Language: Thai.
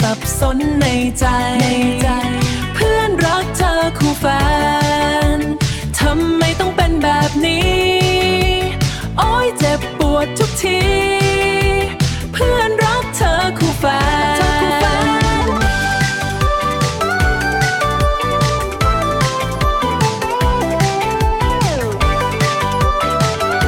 สับสนในใจ เพื่อนรักเธอคู่แฟนทำไมต้องเป็นแบบนี้ โอ้ยเจ็บปวดทุกที